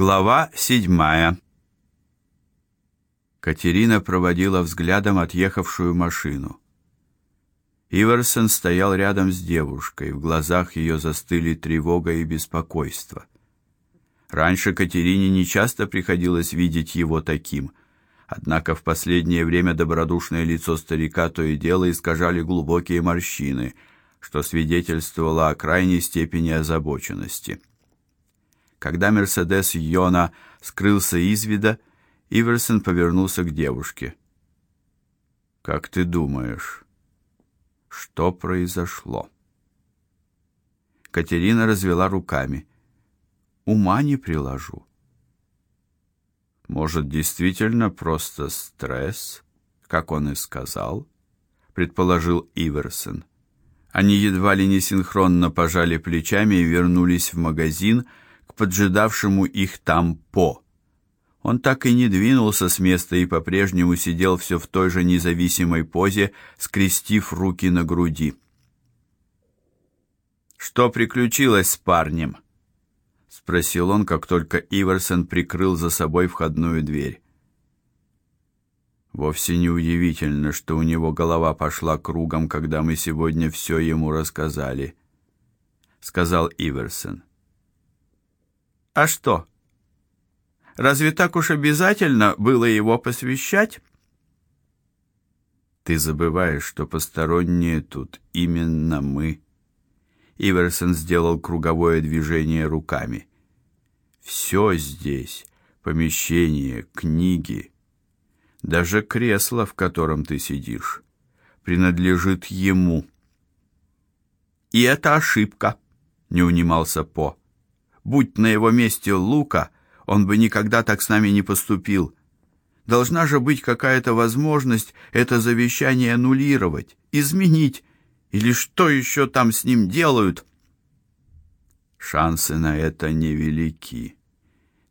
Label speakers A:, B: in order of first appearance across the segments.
A: Глава седьмая. Катерина проводила взглядом отъехавшую машину. Иверсон стоял рядом с девушкой, в глазах ее застыли тревога и беспокойство. Раньше Катерине нечасто приходилось видеть его таким, однако в последнее время добродушное лицо старика то и дело искажали глубокие морщины, что свидетельствовало о крайней степени озабоченности. Когда Мерседес Йона скрылся из вида, Иверсон повернулся к девушке. Как ты думаешь, что произошло? Катерина развела руками. Ума не приложу. Может, действительно просто стресс, как он и сказал, предположил Иверсон. Они едва ли не синхронно пожали плечами и вернулись в магазин поджидавшему их там По. Он так и не двинулся с места и по-прежнему сидел все в той же независимой позе, скрестив руки на груди. Что приключилось с парнем? спросил он, как только Иверсон прикрыл за собой входную дверь. Вовсе не удивительно, что у него голова пошла кругом, когда мы сегодня все ему рассказали, сказал Иверсон. А что? Разве так уж обязательно было его посвящать? Ты забываешь, что посторонние тут именно мы. Иверсон сделал круговое движение руками. Все здесь, помещение, книги, даже кресло, в котором ты сидишь, принадлежит ему. И это ошибка, не унимался По. Будь на его месте Лука, он бы никогда так с нами не поступил. Должна же быть какая-то возможность это завещание аннулировать, изменить, или что еще там с ним делают? Шансы на это невелики,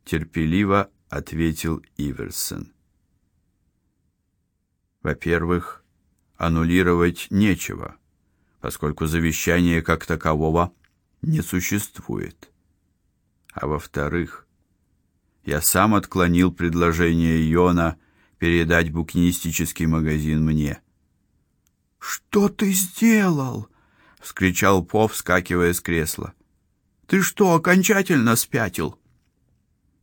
A: терпеливо ответил Иверсон. Во-первых, аннулировать нечего, поскольку завещания как такового не существует. А во-вторых, я сам отклонил предложение Йона передать букинистический магазин мне. Что ты сделал? вскричал Пов, вскакивая с кресла. Ты что, окончательно спятил?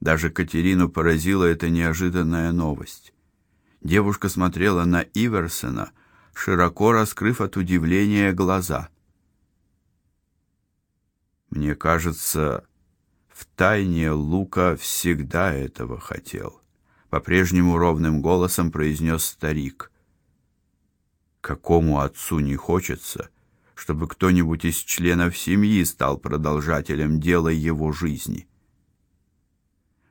A: Даже Катерину поразила эта неожиданная новость. Девушка смотрела на Иверсона, широко раскрыв от удивления глаза. Мне кажется, в тайне Лука всегда этого хотел, по-прежнему ровным голосом произнес старик. Какому отцу не хочется, чтобы кто-нибудь из членов семьи стал продолжателем дела его жизни?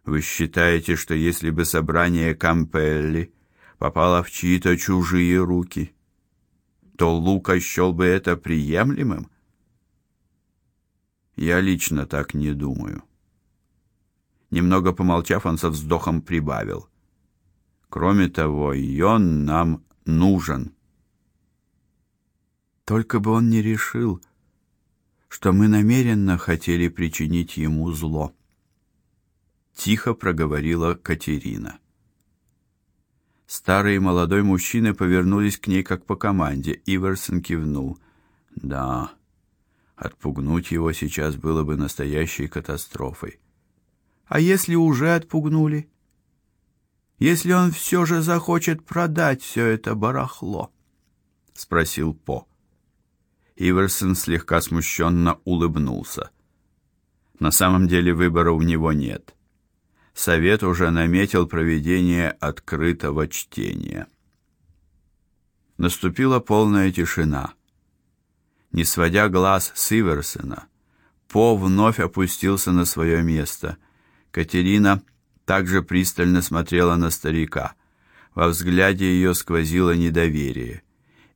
A: Вы считаете, что если бы собрание Кампелли попало в чьи-то чужие руки, то Лука счел бы это приемлемым? Я лично так не думаю. Немного помолчав, он со вздохом прибавил: Кроме того, и он нам нужен. Только бы он не решил, что мы намеренно хотели причинить ему зло. Тихо проговорила Катерина. Старый и молодой мужчины повернулись к ней как по команде. Иверсон кивнул. Да. Отпугнуть его сейчас было бы настоящей катастрофой. А если уже отпугнули? Если он все же захочет продать все это барахло? спросил По. Иверсон слегка смущенно улыбнулся. На самом деле выбора у него нет совет уже наметил проведение открытого чтения. Наступила полная тишина. Не сводя глаз с Иверсена, По вновь опустился на свое место. Катерина также пристально смотрела на старика. Во взгляде ее сквозило недоверие.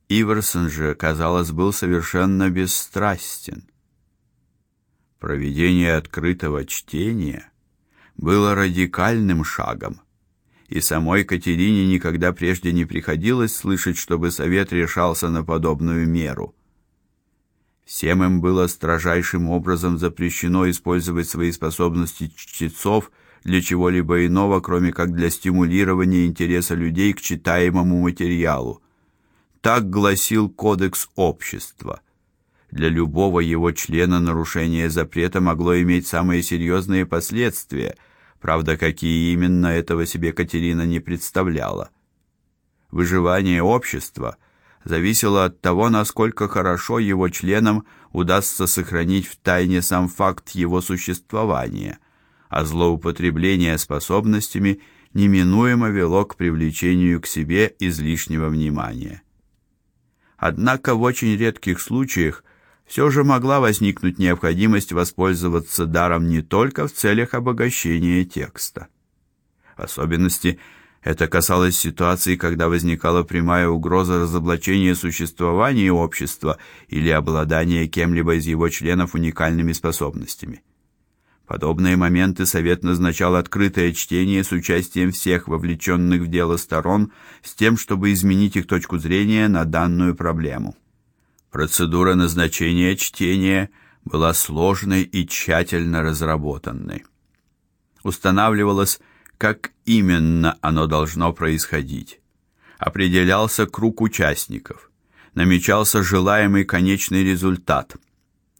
A: Иверсон же, казалось, был совершенно бесстрастен. Проведение открытого чтения было радикальным шагом. И самой Катерине никогда прежде не приходилось слышать, чтобы совет решался на подобную меру. Всем им было строжайшим образом запрещено использовать свои способности чтецов для чего-либо иного, кроме как для стимулирования интереса людей к читаемому материалу. Так гласил кодекс общества. Для любого его члена нарушение запрета могло иметь самые серьезные последствия. Правда, какие именно этого себе Катерина не представляла. Выживание общества зависело от того, насколько хорошо его членам удастся сохранить в тайне сам факт его существования, а злоупотребление способностями неминуемо вело к привлечению к себе излишнего внимания. Однако в очень редких случаях все же могла возникнуть необходимость воспользоваться даром не только в целях обогащения текста. В особенности это касалось ситуации, когда возникала прямая угроза разоблачения существования общества или обладания кем-либо из его членов уникальными способностями. Подобные моменты совет назначал открытое чтение с участием всех вовлеченных в дело сторон с тем, чтобы изменить их точку зрения на данную проблему. Процедура назначения чтения была сложной и тщательно разработанной. Устанавливалось, как именно оно должно происходить. Определялся круг участников, намечался желаемый конечный результат,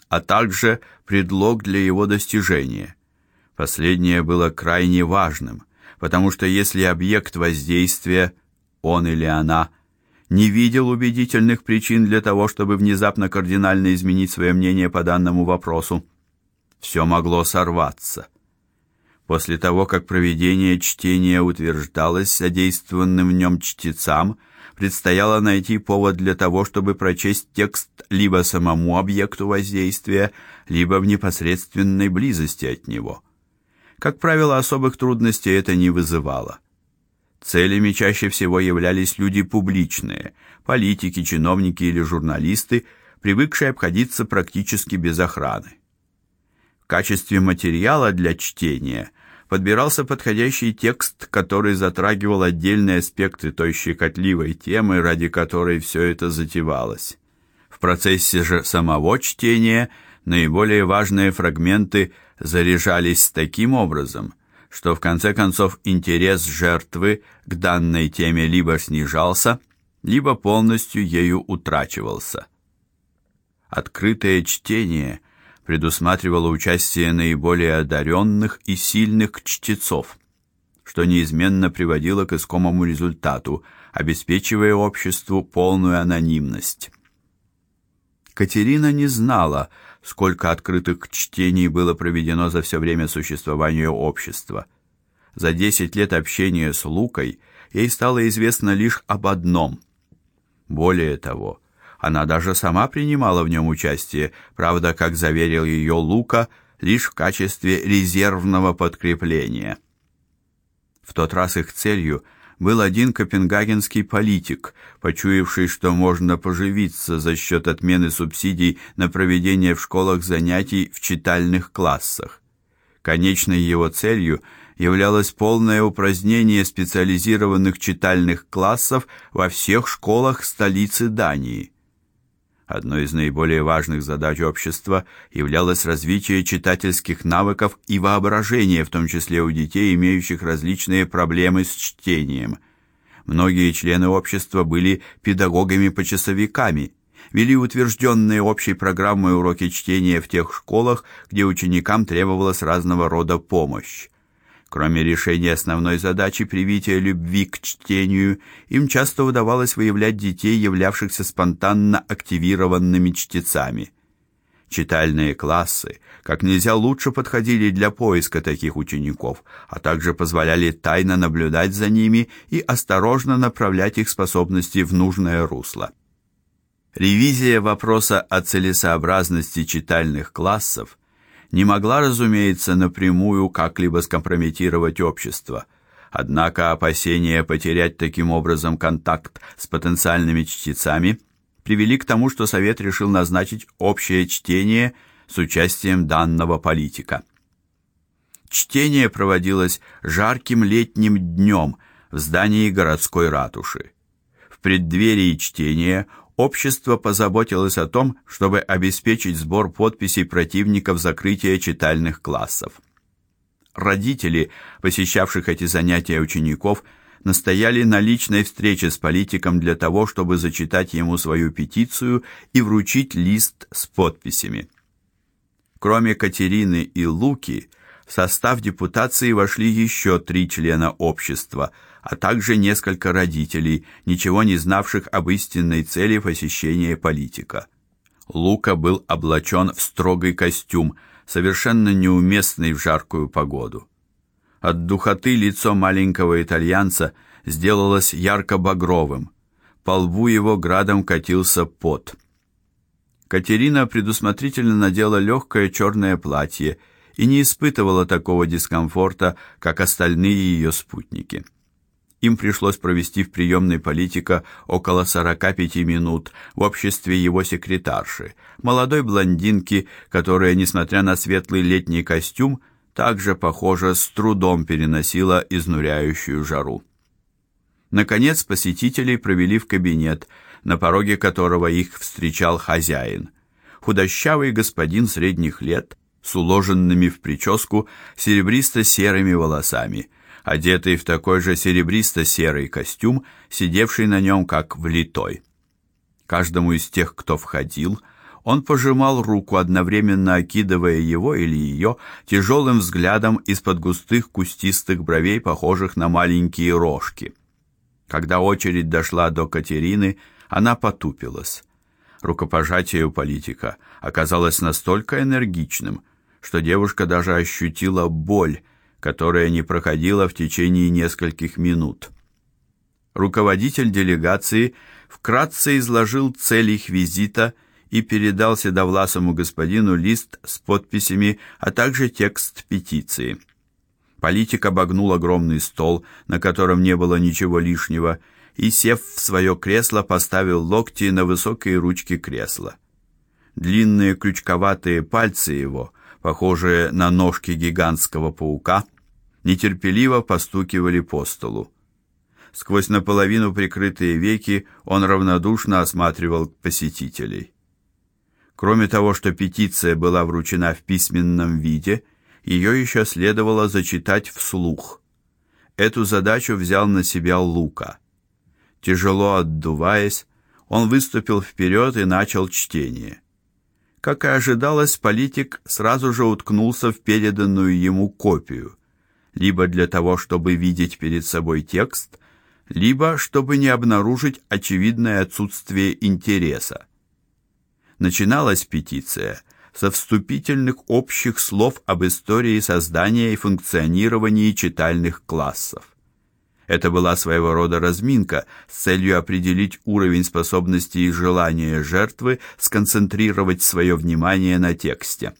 A: а также предлог для его достижения. Последнее было крайне важным, потому что если объект воздействия, он или она, не видел убедительных причин для того, чтобы внезапно кардинально изменить свое мнение по данному вопросу, все могло сорваться. После того, как проведение чтения утверждалось задействованным в нем чтецам, предстояло найти повод для того, чтобы прочесть текст либо самому объекту воздействия, либо в непосредственной близости от него. Как правило, особых трудностей это не вызывало. Целями чаще всего являлись люди публичные, политики, чиновники или журналисты, привыкшие обходиться практически без охраны. В качестве материала для чтения подбирался подходящий текст, который затрагивал отдельные аспекты той щекотливой темы, ради которой все это затевалось. В процессе же самого чтения наиболее важные фрагменты заряжались таким образом, что в конце концов интерес жертвы к данной теме либо снижался, либо полностью ею утрачивался. Открытое чтение предусматривало участие наиболее одаренных и сильных чтецов, что неизменно приводило к искомому результату, обеспечивая обществу полную анонимность. Катерина не знала, сколько открытых чтений было проведено за все время существования общества. За десять лет общения с Лукой ей стало известно лишь об одном. Более того, она даже сама принимала в нем участие, правда, как заверил ее Лука, лишь в качестве резервного подкрепления. В тот раз их целью был один копенгагенский политик, почуявший, что можно поживиться за счет отмены субсидий на проведение в школах занятий в читальных классах. Конечной его целью являлось полное упразднение специализированных читальных классов во всех школах столицы Дании. Одной из наиболее важных задач общества являлось развитие читательских навыков и воображения, в том числе у детей, имеющих различные проблемы с чтением. Многие члены общества были педагогами-почасовиками, вели утвержденные общей программой уроки чтения в тех школах, где ученикам требовалась разного рода помощь. Кроме решения основной задачи привития любви к чтению, им часто удавалось выявлять детей, являвшихся спонтанно активированными чтецами. Читальные классы как нельзя лучше подходили для поиска таких учеников, а также позволяли тайно наблюдать за ними и осторожно направлять их способности в нужное русло. Ревизия вопроса о целесообразности читальных классов не могла, разумеется, напрямую как-либо скомпрометировать общество. Однако опасения потерять таким образом контакт с потенциальными чтецами привели к тому, что совет решил назначить общее чтение с участием данного политика. Чтение проводилось жарким летним днем в здании городской ратуши. В преддверии чтения общество позаботилось о том, чтобы обеспечить сбор подписей противников закрытия читальных классов. родители, посещавших эти занятия учеников, настояли на личной встрече с политиком для того, чтобы зачитать ему свою петицию и вручить лист с подписями. Кроме Катерины и Луки, в состав депутации вошли еще три члена общества, а также несколько родителей, ничего не знавших об истинной цели посещения политика. Лука был облачен в строгий костюм, совершенно неуместный в жаркую погоду. От духоты лицо маленького итальянца сделалось ярко-багровым. По лбу его градом катился пот. Катерина предусмотрительно надела легкое черное платье и не испытывала такого дискомфорта, как остальные ее спутники. Им пришлось провести в приемной политика около 45 минут в обществе его секретарши, молодой блондинки, которая, несмотря на светлый летний костюм, также, похоже, с трудом переносила изнуряющую жару. Наконец посетителей провели в кабинет, на пороге которого их встречал хозяин. Худощавый господин средних лет с уложенными в прическу серебристо-серыми волосами, одетый в такой же серебристо-серый костюм, сидевший на нем как влитой. Каждому из тех, кто входил, он пожимал руку, одновременно окидывая его или ее тяжелым взглядом из-под густых кустистых бровей, похожих на маленькие рожки. Когда очередь дошла до Катерины, она потупилась. Рукопожатие у политика оказалось настолько энергичным, что девушка даже ощутила боль, которая не проходила в течение нескольких минут. Руководитель делегации вкратце изложил цель их визита и передал седовласому господину лист с подписями, а также текст петиции. Политик обогнул огромный стол, на котором не было ничего лишнего, и сев в свое кресло, поставил локти на высокие ручки кресла. Длинные крючковатые пальцы его похожие на ножки гигантского паука, нетерпеливо постукивали по столу. Сквозь наполовину прикрытые веки он равнодушно осматривал посетителей. Кроме того, что петиция была вручена в письменном виде, ее еще следовало зачитать вслух. Эту задачу взял на себя Лука. Тяжело отдуваясь, он выступил вперед и начал чтение. Как и ожидалось, политик сразу же уткнулся в переданную ему копию, либо для того, чтобы видеть перед собой текст, либо чтобы не обнаружить очевидное отсутствие интереса. Начиналась петиция со вступительных общих слов об истории создания и функционирования читальных классов. Это была своего рода разминка с целью определить уровень способности и желания жертвы сконцентрировать свое внимание на тексте.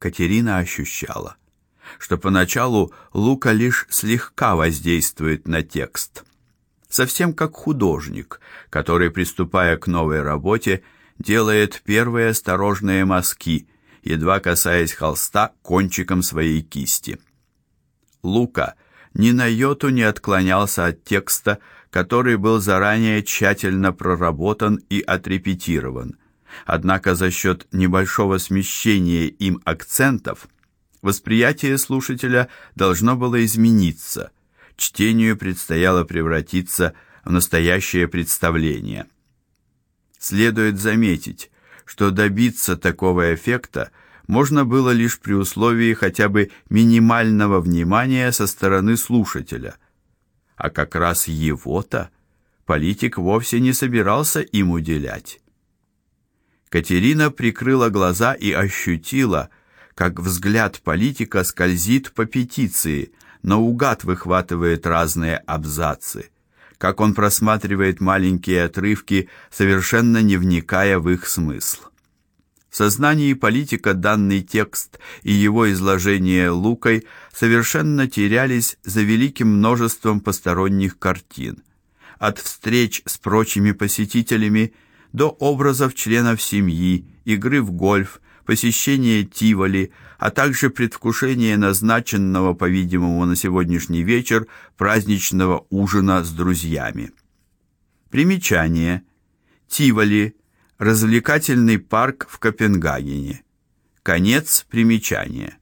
A: Катерина ощущала, что поначалу Лука лишь слегка воздействует на текст, совсем как художник, который, приступая к новой работе, делает первые осторожные мазки, едва касаясь холста кончиком своей кисти. Лука – ни на йоту не отклонялся от текста, который был заранее тщательно проработан и отрепетирован. Однако за счет небольшого смещения им акцентов восприятие слушателя должно было измениться. Чтению предстояло превратиться в настоящее представление. Следует заметить, что добиться такого эффекта – можно было лишь при условии хотя бы минимального внимания со стороны слушателя. А как раз его-то политик вовсе не собирался им уделять. Катерина прикрыла глаза и ощутила, как взгляд политика скользит по петиции, наугад выхватывает разные абзацы, как он просматривает маленькие отрывки, совершенно не вникая в их смысл. В сознании политика данный текст и его изложение Лукой совершенно терялись за великим множеством посторонних картин. От встреч с прочими посетителями до образов членов семьи, игры в гольф, посещения Тиволи, а также предвкушения назначенного, по-видимому, на сегодняшний вечер праздничного ужина с друзьями. Примечание. Тиволи Развлекательный парк в Копенгагене. Конец примечания.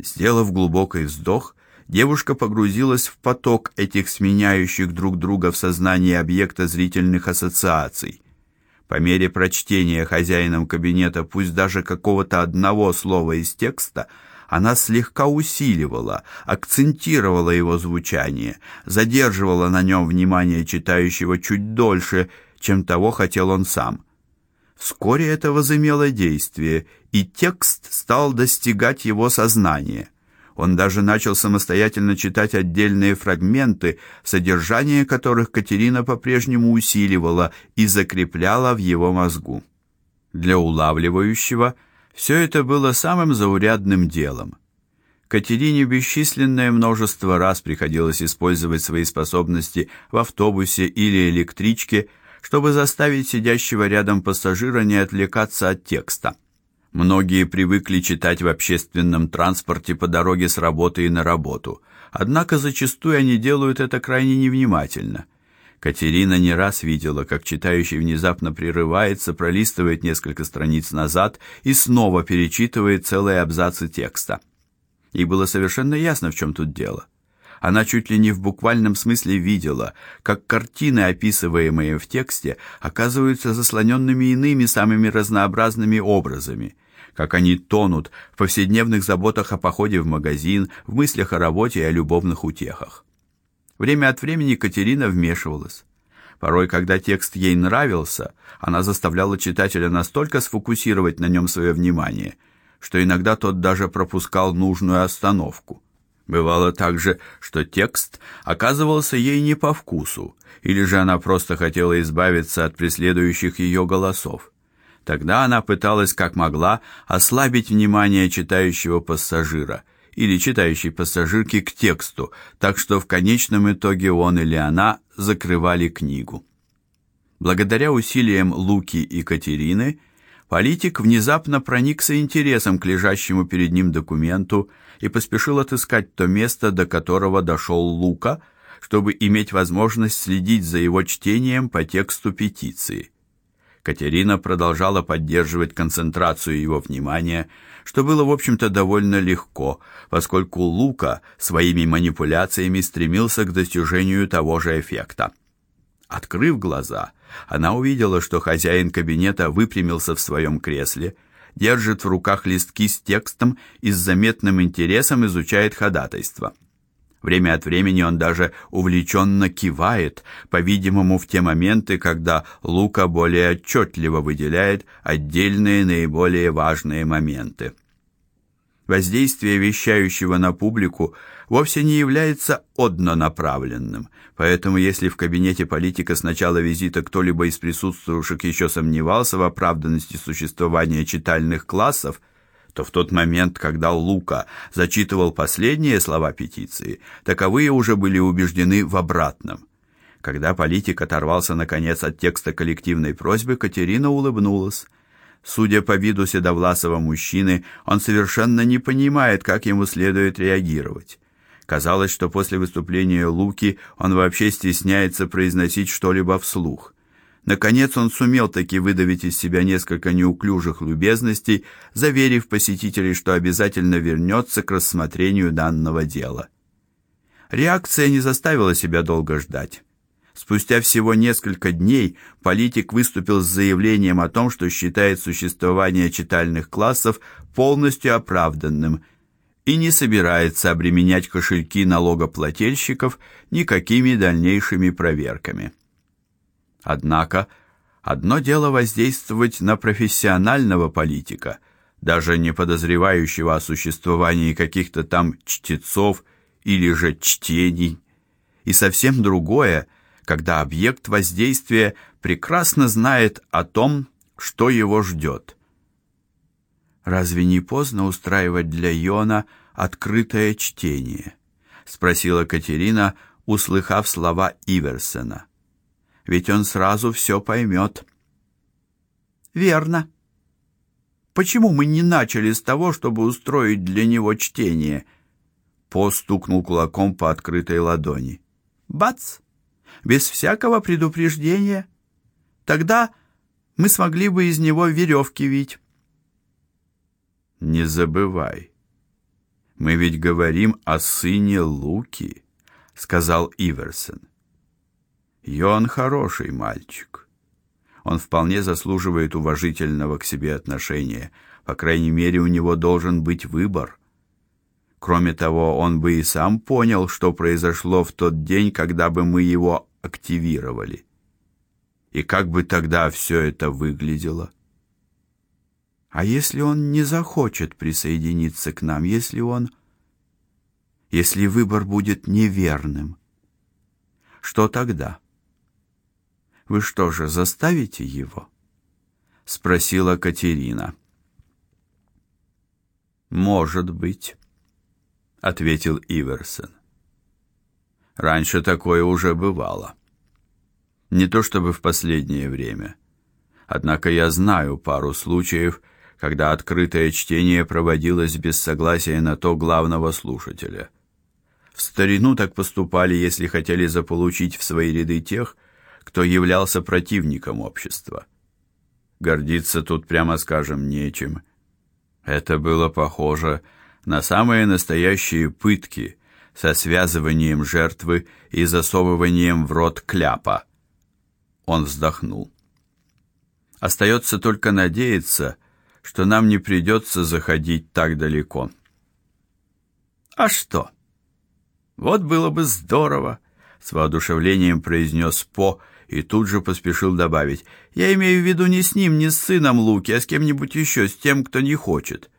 A: Сделав глубокий вздох, девушка погрузилась в поток этих сменяющих друг друга в сознании объекта зрительных ассоциаций. По мере прочтения хозяином кабинета пусть даже какого-то одного слова из текста, она слегка усиливала, акцентировала его звучание, задерживала на нем внимание читающего чуть дольше, чем того хотел он сам. Вскоре это возымело действие, и текст стал достигать его сознания. Он даже начал самостоятельно читать отдельные фрагменты, содержание которых Катерина по-прежнему усиливала и закрепляла в его мозгу. Для улавливающего все это было самым заурядным делом. Катерине бесчисленное множество раз приходилось использовать свои способности в автобусе или электричке, чтобы заставить сидящего рядом пассажира не отвлекаться от текста. Многие привыкли читать в общественном транспорте по дороге с работы и на работу. Однако зачастую они делают это крайне невнимательно. Катерина не раз видела, как читающий внезапно прерывается, пролистывает несколько страниц назад и снова перечитывает целые абзацы текста. И было совершенно ясно, в чем тут дело. Она чуть ли не в буквальном смысле видела, как картины, описываемые в тексте, оказываются заслоненными иными самыми разнообразными образами, как они тонут в повседневных заботах о походе в магазин, в мыслях о работе и о любовных утехах. Время от времени Катерина вмешивалась. Порой, когда текст ей нравился, она заставляла читателя настолько сфокусировать на нем свое внимание, что иногда тот даже пропускал нужную остановку. Бывало также, что текст оказывался ей не по вкусу, или же она просто хотела избавиться от преследующих ее голосов. Тогда она пыталась как могла ослабить внимание читающего пассажира или читающей пассажирки к тексту, так что в конечном итоге он или она закрывали книгу. Благодаря усилиям Луки и Катерины политик внезапно проникся интересом к лежащему перед ним документу и поспешил отыскать то место, до которого дошел Лука, чтобы иметь возможность следить за его чтением по тексту петиции. Катерина продолжала поддерживать концентрацию его внимания, что было, в общем-то, довольно легко, поскольку Лука своими манипуляциями стремился к достижению того же эффекта. Открыв глаза, она увидела, что хозяин кабинета выпрямился в своем кресле, держит в руках листки с текстом и с заметным интересом изучает ходатайство. Время от времени он даже увлеченно кивает, по-видимому, в те моменты, когда Лука более отчетливо выделяет отдельные наиболее важные моменты. Воздействие вещающего на публику вовсе не является однонаправленным. Поэтому если в кабинете политика с начала визита кто-либо из присутствующих еще сомневался в оправданности существования читальных классов, то в тот момент, когда Лука зачитывал последние слова петиции, таковые уже были убеждены в обратном. Когда политик оторвался наконец от текста коллективной просьбы, Катерина улыбнулась. Судя по виду седовласого мужчины, он совершенно не понимает, как ему следует реагировать. Казалось, что после выступления Луки он вообще стесняется произносить что-либо вслух. Наконец он сумел таки выдавить из себя несколько неуклюжих любезностей, заверив посетителей, что обязательно вернется к рассмотрению данного дела. Реакция не заставила себя долго ждать. Спустя всего несколько дней политик выступил с заявлением о том, что считает существование читальных классов полностью оправданным и не собирается обременять кошельки налогоплательщиков никакими дальнейшими проверками. Однако одно дело воздействовать на профессионального политика, даже не подозревающего о существовании каких-то там чтецов или же чтений, и совсем другое — когда объект воздействия прекрасно знает о том, что его ждет. Разве не поздно устраивать для Йона открытое чтение? спросила Катерина, услыхав слова Иверсена. Ведь он сразу все поймет. Верно. Почему мы не начали с того, чтобы устроить для него чтение? По стукнул кулаком по открытой ладони. Бац! Без всякого предупреждения. Тогда мы смогли бы из него веревки вить. Не забывай, Мы ведь говорим о сыне Луки, сказал Иверсон. Йон хороший мальчик. Он вполне заслуживает уважительного к себе отношения. По крайней мере, у него должен быть выбор. Кроме того, он бы и сам понял, что произошло в тот день, когда бы мы его активировали. И как бы тогда все это выглядело? А если он не захочет присоединиться к нам, если он если выбор будет неверным? Что тогда? Вы что же, заставите его? спросила Катерина. Может быть, ответил Иверсон. Раньше такое уже бывало. Не то чтобы в последнее время. Однако я знаю пару случаев, когда открытое чтение проводилось без согласия на то главного слушателя. В старину так поступали, если хотели заполучить в свои ряды тех, кто являлся противником общества. Гордиться тут, прямо скажем, нечем. Это было похоже на самые настоящие пытки со связыванием жертвы и засовыванием в рот кляпа. Он вздохнул. Остается только надеяться, что нам не придется заходить так далеко. А что? Вот было бы здорово, с воодушевлением произнес По и тут же поспешил добавить: "Я имею в виду не с ним, не с сыном Луки, а с кем-нибудь еще, с тем, кто не хочет.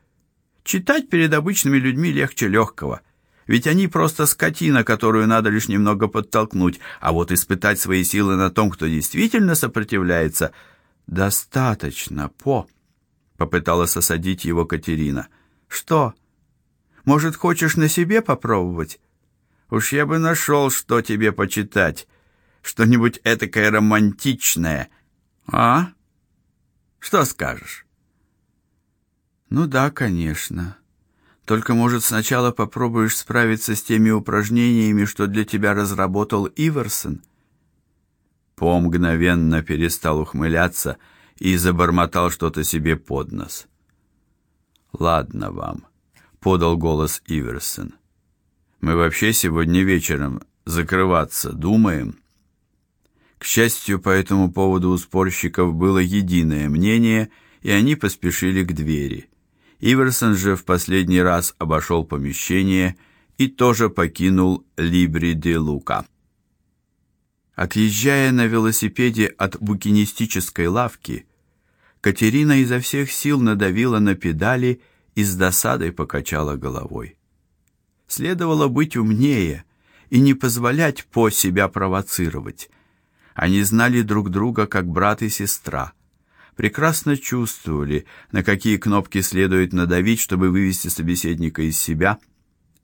A: Читать перед обычными людьми легче легкого. Ведь они просто скотина, которую надо лишь немного подтолкнуть, а вот испытать свои силы на том, кто действительно сопротивляется, достаточно, по попыталась осадить его Катерина. Что? Может, хочешь на себе попробовать? Уж я бы нашел, что тебе почитать. Что-нибудь этакое романтичное. А? Что скажешь? Ну да, конечно. Только, может, сначала попробуешь справиться с теми упражнениями, что для тебя разработал Иверсон? По мгновенно перестал ухмыляться и забормотал что-то себе под нос. Ладно вам, подал голос Иверсон. Мы вообще сегодня вечером закрываться думаем. К счастью, по этому поводу у спорщиков было единое мнение, и они поспешили к двери. Иверсон же в последний раз обошел помещение и тоже покинул Либри де Лука. Отъезжая на велосипеде от букинистической лавки, Катерина изо всех сил надавила на педали и с досадой покачала головой. Следовало быть умнее и не позволять по себя провоцировать. Они знали друг друга как брат и сестра. Прекрасно чувствовали, на какие кнопки следует надавить, чтобы вывести собеседника из себя,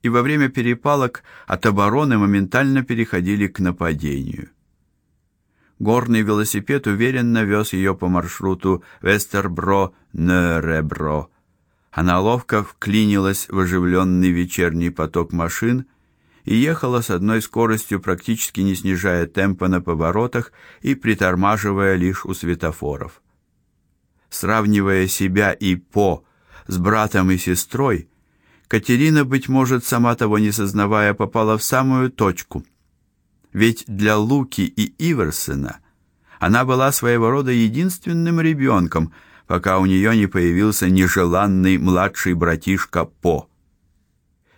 A: и во время перепалок от обороны моментально переходили к нападению. Горный велосипед уверенно вез ее по маршруту Вестербро-Неребро. Она ловко вклинилась в оживленный вечерний поток машин и ехала с одной скоростью, практически не снижая темпа на поворотах и притормаживая лишь у светофоров. Сравнивая себя и по с братом и сестрой, Катерина, быть может, сама того не сознавая, попала в самую точку – ведь для Луки и Иверсена она была своего рода единственным ребенком, пока у нее не появился нежеланный младший братишка По.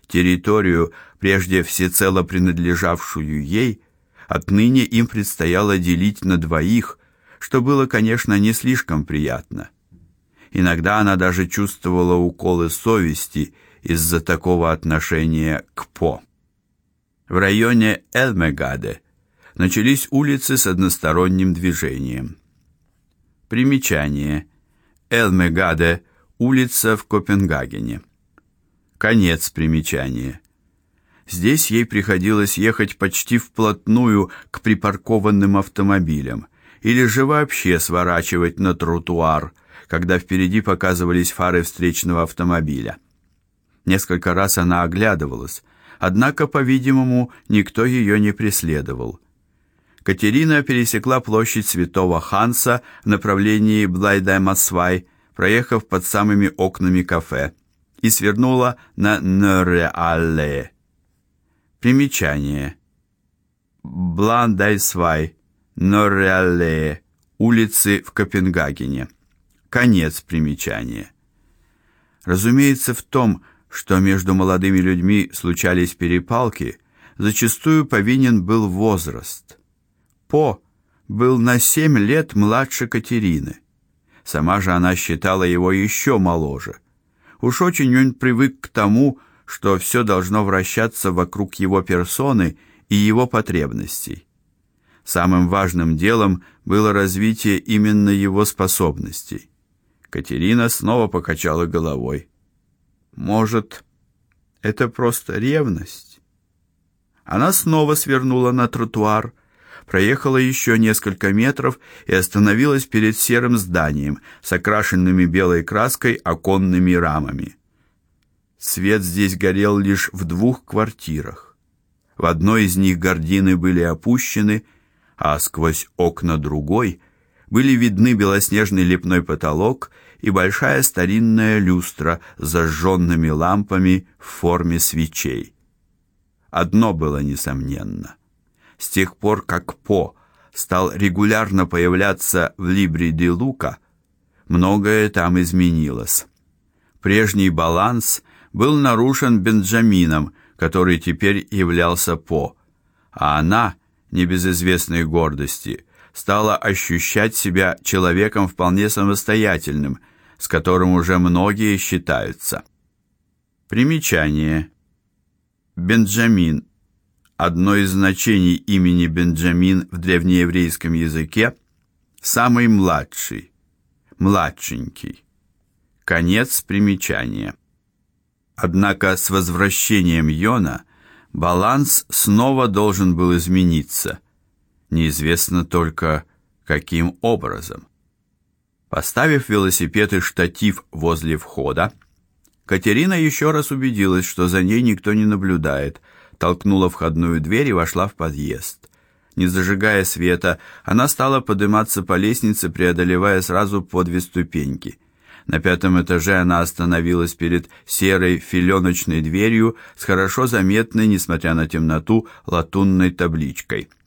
A: Территорию, прежде всецело принадлежавшую ей, отныне им предстояло делить на двоих, что было, конечно, не слишком приятно. Иногда она даже чувствовала уколы совести из-за такого отношения к По. В районе Элмегаде начались улицы с односторонним движением. Примечание. Элмегаде улица в Копенгагене. Конец примечания. Здесь ей приходилось ехать почти вплотную к припаркованным автомобилям или же вообще сворачивать на тротуар, когда впереди показывались фары встречного автомобиля. Несколько раз она оглядывалась, Однако, по-видимому, никто ее не преследовал. Катерина пересекла площадь Святого Ханса в направлении Блайдаймасвай, проехав под самыми окнами кафе, и свернула на Нёре-Алле. Примечание. Бландайсвай, Нёре-Алле, улицы в Копенгагене. Конец примечания. Разумеется, в том, что между молодыми людьми случались перепалки, зачастую повинен был возраст. По был на семь лет младше Катерины. Сама же она считала его еще моложе. Уж очень он привык к тому, что все должно вращаться вокруг его персоны и его потребностей. Самым важным делом было развитие именно его способностей. Катерина снова покачала головой. Может, это просто ревность? Она снова свернула на тротуар, проехала еще несколько метров и остановилась перед серым зданием с окрашенными белой краской оконными рамами. Свет здесь горел лишь в двух квартирах. В одной из них гардины были опущены, а сквозь окна другой были видны белоснежный лепной потолок и большая старинная люстра с зажженными лампами в форме свечей. Одно было несомненно. С тех пор, как По стал регулярно появляться в Либри де Лука, многое там изменилось. Прежний баланс был нарушен Бенджамином, который теперь являлся По, а она, не без известной гордости, стала ощущать себя человеком вполне самостоятельным, с которым уже многие считаются. Примечание. Бенджамин. Одно из значений имени Бенджамин в древнееврейском языке самый младший, младшенький. Конец примечания. Однако с возвращением Йона баланс снова должен был измениться. Неизвестно только каким образом. Поставив велосипед и штатив возле входа, Катерина еще раз убедилась, что за ней никто не наблюдает, толкнула входную дверь и вошла в подъезд. Не зажигая света, она стала подниматься по лестнице, преодолевая сразу по две ступеньки. На пятом этаже она остановилась перед серой филеночной дверью с хорошо заметной, несмотря на темноту, латунной табличкой –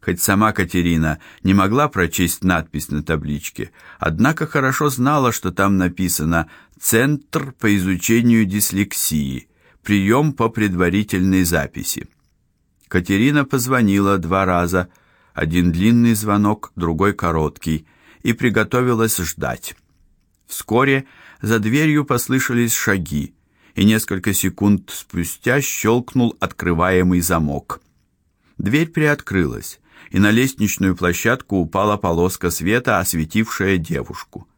A: Хоть сама Катерина не могла прочесть надпись на табличке, однако хорошо знала, что там написано «Центр по изучению дислексии. Прием по предварительной записи». Катерина позвонила два раза, один длинный звонок, другой короткий, и приготовилась ждать. Вскоре за дверью послышались шаги, и несколько секунд спустя щелкнул открываемый замок. Дверь приоткрылась и на лестничную площадку упала полоска света, осветившая девушку.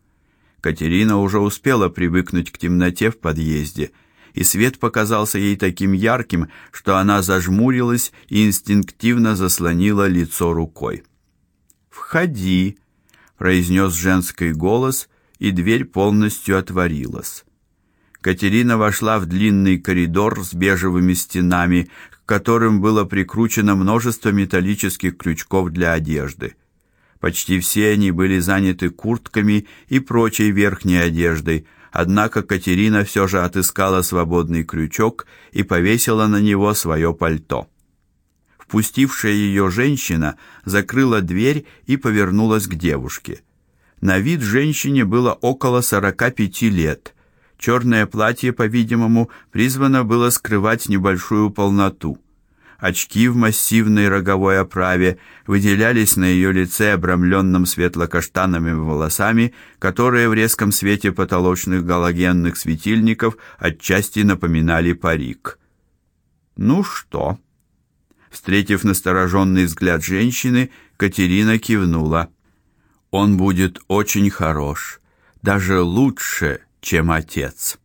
A: Катерина уже успела привыкнуть к темноте в подъезде, и свет показался ей таким ярким, что она зажмурилась и инстинктивно заслонила лицо рукой. "Входи", произнес женский голос, и дверь полностью отворилась. Катерина вошла в длинный коридор с бежевыми стенами, к которым было прикручено множество металлических крючков для одежды. Почти все они были заняты куртками и прочей верхней одеждой, однако Катерина все же отыскала свободный крючок и повесила на него свое пальто. Впустившая ее женщина закрыла дверь и повернулась к девушке. На вид женщине было около сорока пяти лет. Черное платье, по-видимому, призвано было скрывать небольшую полноту. Очки в массивной роговой оправе выделялись на ее лице, обрамленном светло-каштановыми волосами, которые в резком свете потолочных галогенных светильников отчасти напоминали парик. Ну что? Встретив настороженный взгляд женщины, Катерина кивнула. Он будет очень хорош, даже лучше, чем отец.